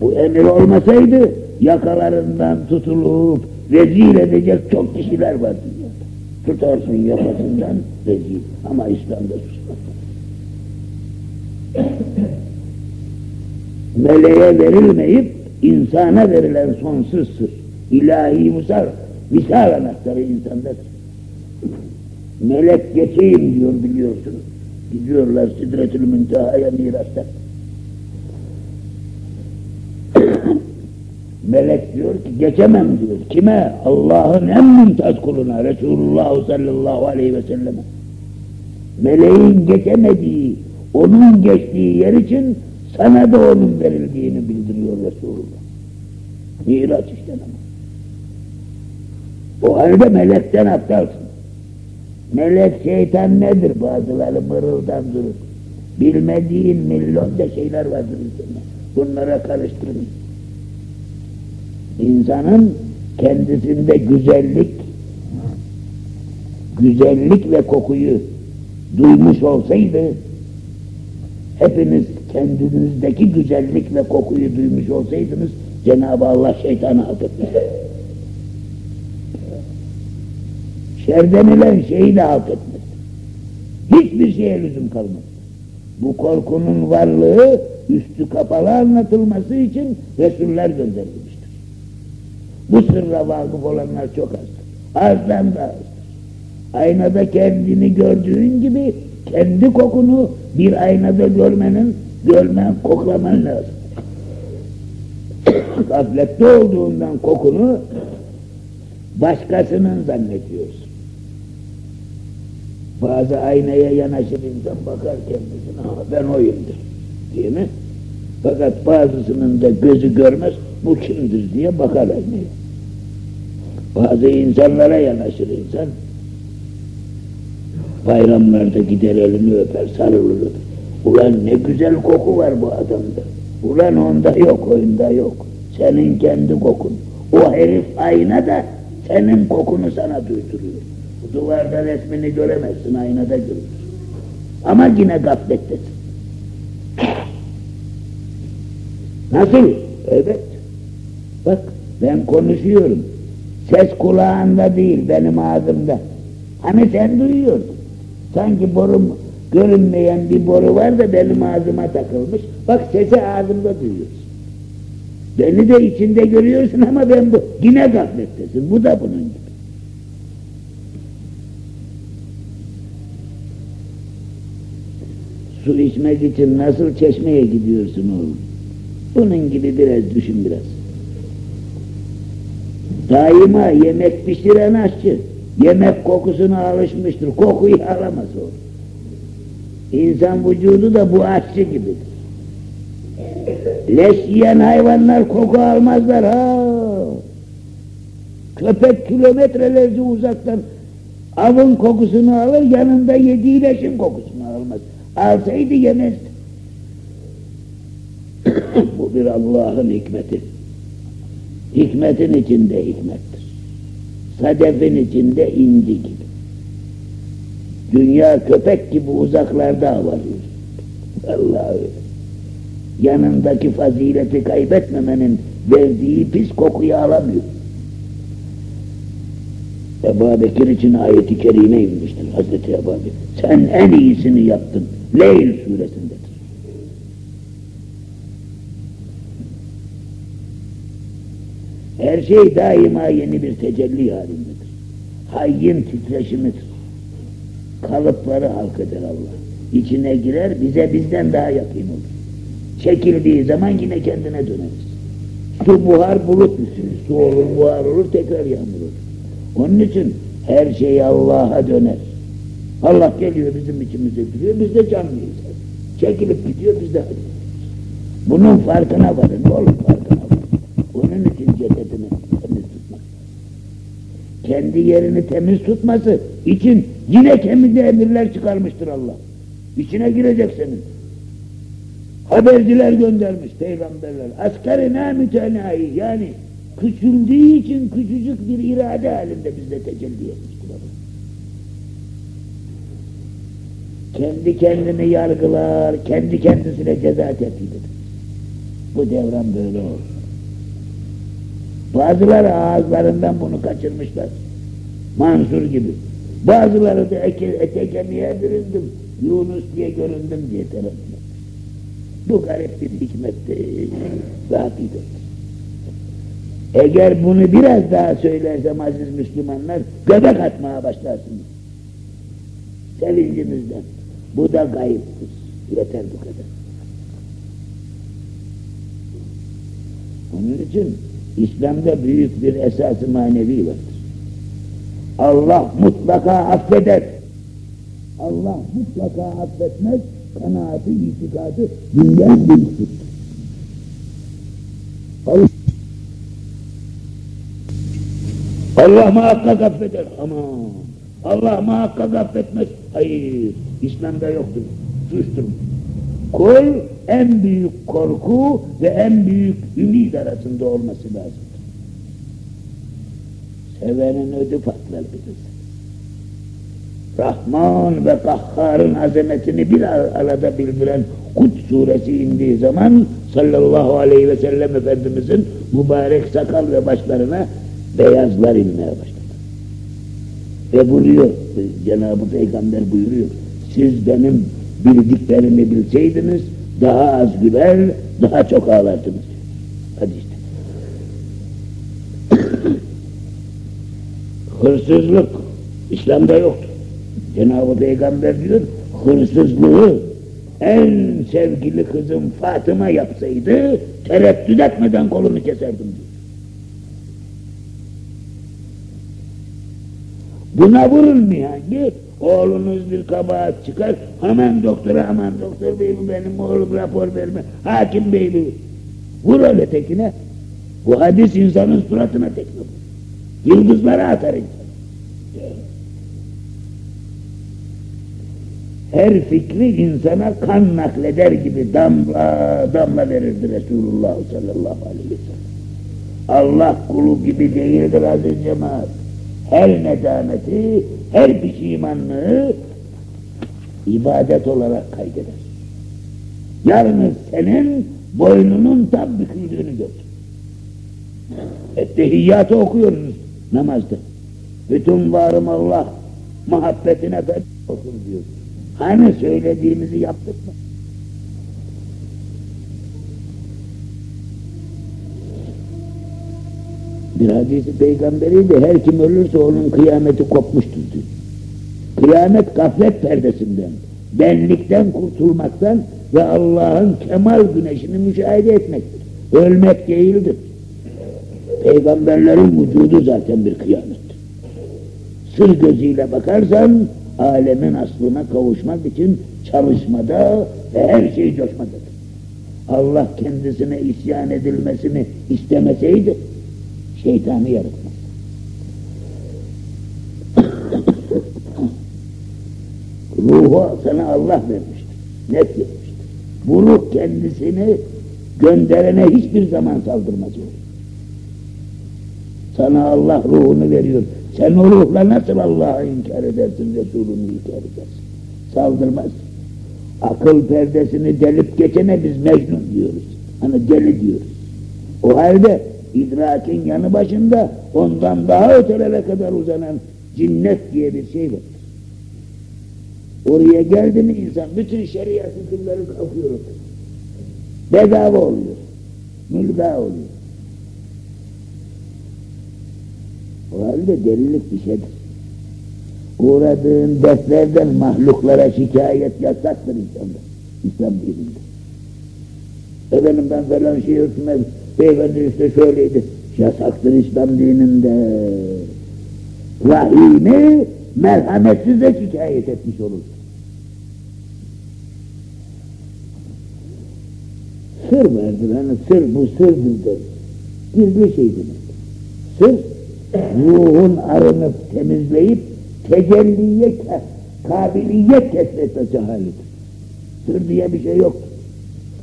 Bu emir olmasaydı yakalarından tutulup rezil edecek çok kişiler var dünyada. Tutarsın yakasından rezil ama İslam'da susmaz. Meleğe verilmeyip insana verilen sonsuz sır, ilahi visal, visal anahtarı insandadır. Melek geçeyim diyor biliyorsunuz. Gidiyorlar Sidretül Münteha'ya mirasta. Melek diyor ki geçemem diyor. Kime? Allah'ın en mümtaz kuluna Resulullah sallallahu aleyhi ve selleme. Meleğin geçemediği, onun geçtiği yer için sana da onun verildiğini bildiriyor Resulullah. Miraç işte ama. O halde melekten aptalsın. Melek şeytan nedir? Bazıları mırıldan durur. Bilmediğin milyonca şeyler vardır insanda. Bunlara karıştırın. İnsanın kendisinde güzellik, güzellik ve kokuyu duymuş olsaydı, hepiniz kendinizdeki güzellik ve kokuyu duymuş olsaydınız, Cenab-ı Allah şeytanı hak etmez. Şer denilen şeyi de hak etmez. Hiçbir şeye lüzum kalmaz. Bu korkunun varlığı üstü kapalı anlatılması için Resuller gönderilmiştir. Bu sırra vakıf olanlar çok azdır. Azdan da azdır. Aynada kendini gördüğün gibi kendi kokunu bir aynada görmenin, görmen, koklaman lazım. Gaflette olduğundan kokunu başkasının zannediyorsun. Bazı aynaya yanaşır insan bakar kendisine, ha ben oyumdur, değil mi? Fakat bazısının da gözü görmez, bu kimdir diye bakar aynaya. Bazı insanlara yanaşır insan, bayramlarda gider elini öper, sarılır. Ulan ne güzel koku var bu adamda. Ulan onda yok, oyunda yok. Senin kendi kokun. O herif ayna da senin kokunu sana duyduruyor. Duvarda resmini göremezsin, aynada görürsün. Ama yine gaflettesin. Nasıl? Evet. Bak ben konuşuyorum. Ses kulağında değil, benim ağzımda. Hani sen duyuyordun. Sanki borum, görünmeyen bir boru var da benim ağzıma takılmış. Bak sesi ağzımda duyuyorsun. Beni de içinde görüyorsun ama ben bu, yine gaflettesin. Bu da bunun gibi. Su içmek için nasıl çeşmeye gidiyorsun oğlum? Bunun gibi biraz düşün biraz. Daima yemek pişiren aşçı, yemek kokusuna alışmıştır, kokuyu alamaz o. İnsan vücudu da bu aşçı gibidir. Leş yiyen hayvanlar koku almazlar ha. Köpek kilometrelerce uzaktan avın kokusunu alır, yanında yediği leşin kokusunu almaz. Alsaydı yemezdi. Bu bir Allah'ın hikmeti. Hikmetin içinde hikmettir. Sadefin içinde inci gibi. Dünya köpek gibi uzaklarda avarıyor. Allah öyle. Yanındaki fazileti kaybetmemenin verdiği pis kokuyu alamıyor. Ebu Bekir için ayeti kerime inmiştir Hazreti Ebu Bekir. Sen en iyisini yaptın. Leyl suresindedir. Her şey daima yeni bir tecelli halindedir. Hayyin titreşimidir. Kalıpları halk eder Allah. İçine girer, bize bizden daha yakın olur. Çekildiği zaman yine kendine döneriz. Su buhar bulut misiniz? Su olur, buhar olur, tekrar yağmur olur. Onun için her şey Allah'a döner. Allah geliyor bizim içimize giriyor, biz de canlıyız. Çekilip gidiyor, biz de. Bunun farkına varın, oğlum farkına için cesedini temiz tutmak. Kendi yerini temiz tutması için yine kendi emirler çıkarmıştır Allah. İçine girecek senin. Haberciler göndermiş peygamberler. Askerine mütenayi yani küçüldüğü için küçücük bir irade halinde bizde tecelli etmiştir Allah. Kendi kendini yargılar, kendi kendisine ceza tepkidir. Bu devran böyle oldu. Bazıları ağızlarından bunu kaçırmışlar. Mansur gibi. Bazıları da eke, ete kemiğe büründüm. Yunus diye göründüm diye tarafından. Bu garip bir hikmetti ve hakikattir. Eğer bunu biraz daha söylersem aziz Müslümanlar göbek atmaya başlarsınız. Sevincimizden. Bu da gayiptir. Yeter bu kadar. Onun için İslam'da büyük bir esas-ı manevi vardır. Allah mutlaka affeder. Allah mutlaka affetmez, kanaati, itikadı dünya büyüktür. Allah, Allah muhakkak affeder ama Allah muhakkak affetmez. Hayır, İslam'da yoktur. Suçtur. Kul en büyük korku ve en büyük ümit arasında olması lazım. Sevenin ödü patlar bilirsin. Rahman ve Kahhar'ın azametini bir arada bildiren Kut suresi indiği zaman sallallahu aleyhi ve sellem Efendimizin mübarek sakal ve başlarına beyazlar inmeye başladı. Ve buyuruyor, Cenab-ı Peygamber buyuruyor, siz benim bildiklerimi bilseydiniz daha az güler, daha çok ağlardınız. Hadi işte. Hırsızlık İslam'da yoktur. Cenab-ı Peygamber diyor, hırsızlığı en sevgili kızım Fatıma yapsaydı tereddüt etmeden kolunu keserdim diyor. Buna vurulmayan ki oğlunuz bir kabahat çıkar, hemen doktora, hemen doktor bey bu benim oğlum rapor verme, hakim bey bu. Vur öyle tekine. Bu hadis insanın suratına tekme. Yıldızlara atar insan. Her fikri insana kan nakleder gibi damla damla verirdi Resulullah sallallahu aleyhi ve sellem. Allah kulu gibi değildir aziz cemaat her nedameti, her pişimanlığı ibadet olarak kaydeder. Yarın senin boynunun tam büküldüğünü gör. Ettehiyyatı okuyoruz namazda. Bütün varım Allah muhabbetine feda olsun diyor. Hani söylediğimizi yaptık mı? Bir hadisi peygamberi de her kim ölürse onun kıyameti kopmuştur diyor. Kıyamet gaflet perdesinden, benlikten kurtulmaktan ve Allah'ın kemal güneşini müşahede etmektir. Ölmek değildir. Peygamberlerin vücudu zaten bir kıyamettir. Sır gözüyle bakarsan alemin aslına kavuşmak için çalışmada ve her şey coşmadadır. Allah kendisine isyan edilmesini istemeseydi şeytanı yaratmaz. Ruhu sana Allah vermiştir, net vermiştir. Bu ruh kendisini gönderene hiçbir zaman saldırmaz olur. Sana Allah ruhunu veriyor. Sen o ruhla nasıl Allah'ı inkar edersin, Resulünü inkar edersin? Saldırmaz. Akıl perdesini delip geçene biz mecnun diyoruz. Hani deli diyoruz. O halde idrakin yanı başında ondan daha ötelere kadar uzanan cinnet diye bir şey var. Oraya geldi mi insan bütün şeriat hükümleri kalkıyor. Bedava oluyor. Mülga oluyor. O halde delilik bir şeydir. Uğradığın dertlerden mahluklara şikayet yasaktır insanda. İslam dininde. Efendim ben falan şey örtmez, beyefendi işte şöyleydi. Yasaktır İslam dininde. Rahimi merhametsiz şikayet etmiş olur. Sır vardır hani sır bu sırdır der. Gizli şey demek. Sır ruhun arınıp temizleyip tecelliye kabiliyet kesmesi halidir. Sır diye bir şey yok.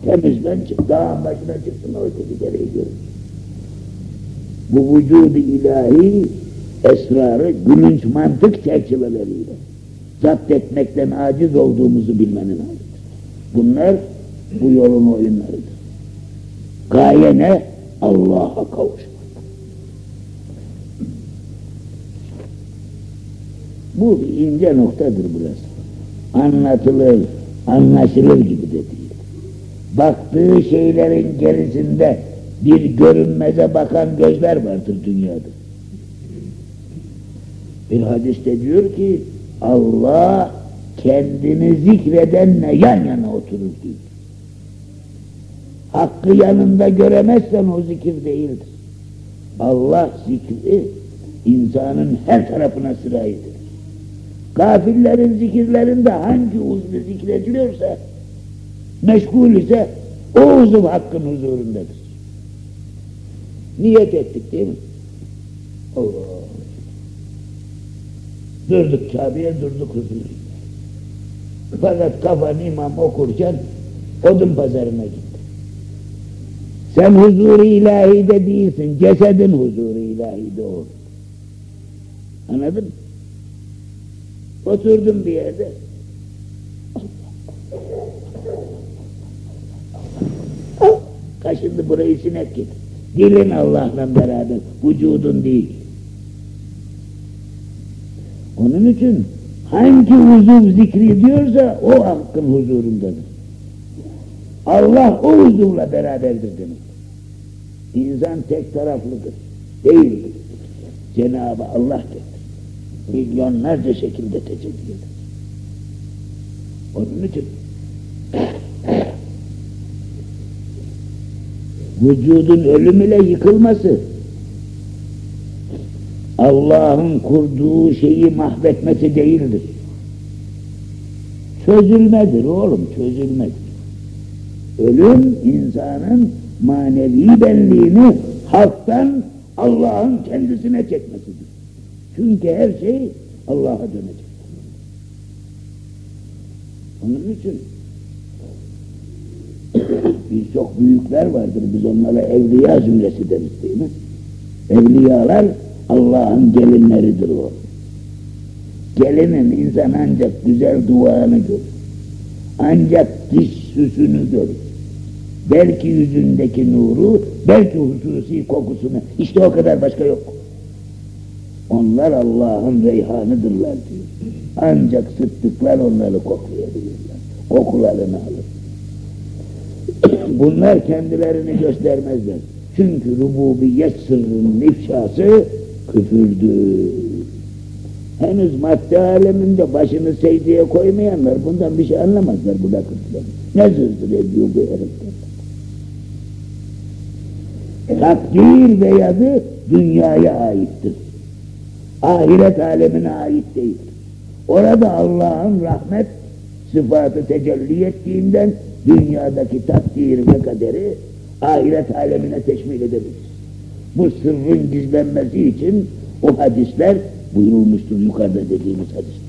Temizlen çık, dağın başına çıksın öteki dereyi görür. Bu vücudu ilahi esrarı gülünç mantık çerçeveleriyle zapt etmekten aciz olduğumuzu bilmenin halidir. Bunlar bu yolun oyunlarıdır. Gaye ne? Allah'a kavuşmak. Bu ince noktadır burası. Anlatılır, anlaşılır gibi de değil. Baktığı şeylerin gerisinde bir görünmeze bakan gözler vardır dünyada. Bir hadiste diyor ki Allah kendini zikredenle yan yana oturur diyor. Hakkı yanında göremezsen o zikir değildir. Allah zikri insanın her tarafına sırayıdır. Gafillerin zikirlerinde hangi uzvu zikrediliyorsa, meşgul ise o uzuv hakkın huzurundadır. Niyet ettik değil mi? Allah! Durduk Kabe'ye, durduk huzuruna. Fakat kafan imam okurken odun pazarına gitti. Sen huzuru ilahide değilsin, cesedin huzuru ilahide ol. Anladın mı? Oturdum bir yerde. Kaşındı burayı sinek git. Dilin Allah'la beraber, vücudun değil. Onun için hangi huzuv zikri diyorsa o hakkın huzurundadır. Allah o huzurla beraberdir demek. İnsan tek taraflıdır. Değildir. Cenab-ı Allah gelir. Milyonlarca şekilde tecelli eder. Onun için vücudun ölümüyle yıkılması Allah'ın kurduğu şeyi mahvetmesi değildir. Çözülmedir oğlum, çözülmedir. Ölüm insanın manevi benliğini halktan Allah'ın kendisine çekmesidir. Çünkü her şey Allah'a dönecek. Onun için birçok büyükler vardır. Biz onlara evliya zümresi deriz değil mi? Evliyalar Allah'ın gelinleridir o. Gelinin insan ancak güzel duanı görür. Ancak diş süsünü görür. Belki yüzündeki nuru, belki hususi kokusunu. İşte o kadar başka yok. Onlar Allah'ın reyhanıdırlar diyor. Ancak sıttıklar onları koklayabilirler. Kokularını alır. Bunlar kendilerini göstermezler. Çünkü rububiyet sırrının ifşası küfürdür. Henüz madde aleminde başını secdeye koymayanlar bundan bir şey anlamazlar bu lakırtıdan. Ne zırdır ediyor bu herifler? Takdir ve yazı dünyaya aittir. Ahiret alemine ait değil. Orada Allah'ın rahmet sıfatı tecelli ettiğinden dünyadaki takdir ve kaderi ahiret alemine teşmil edebiliriz. Bu sırrın gizlenmesi için o hadisler buyurulmuştur yukarıda dediğimiz hadisler.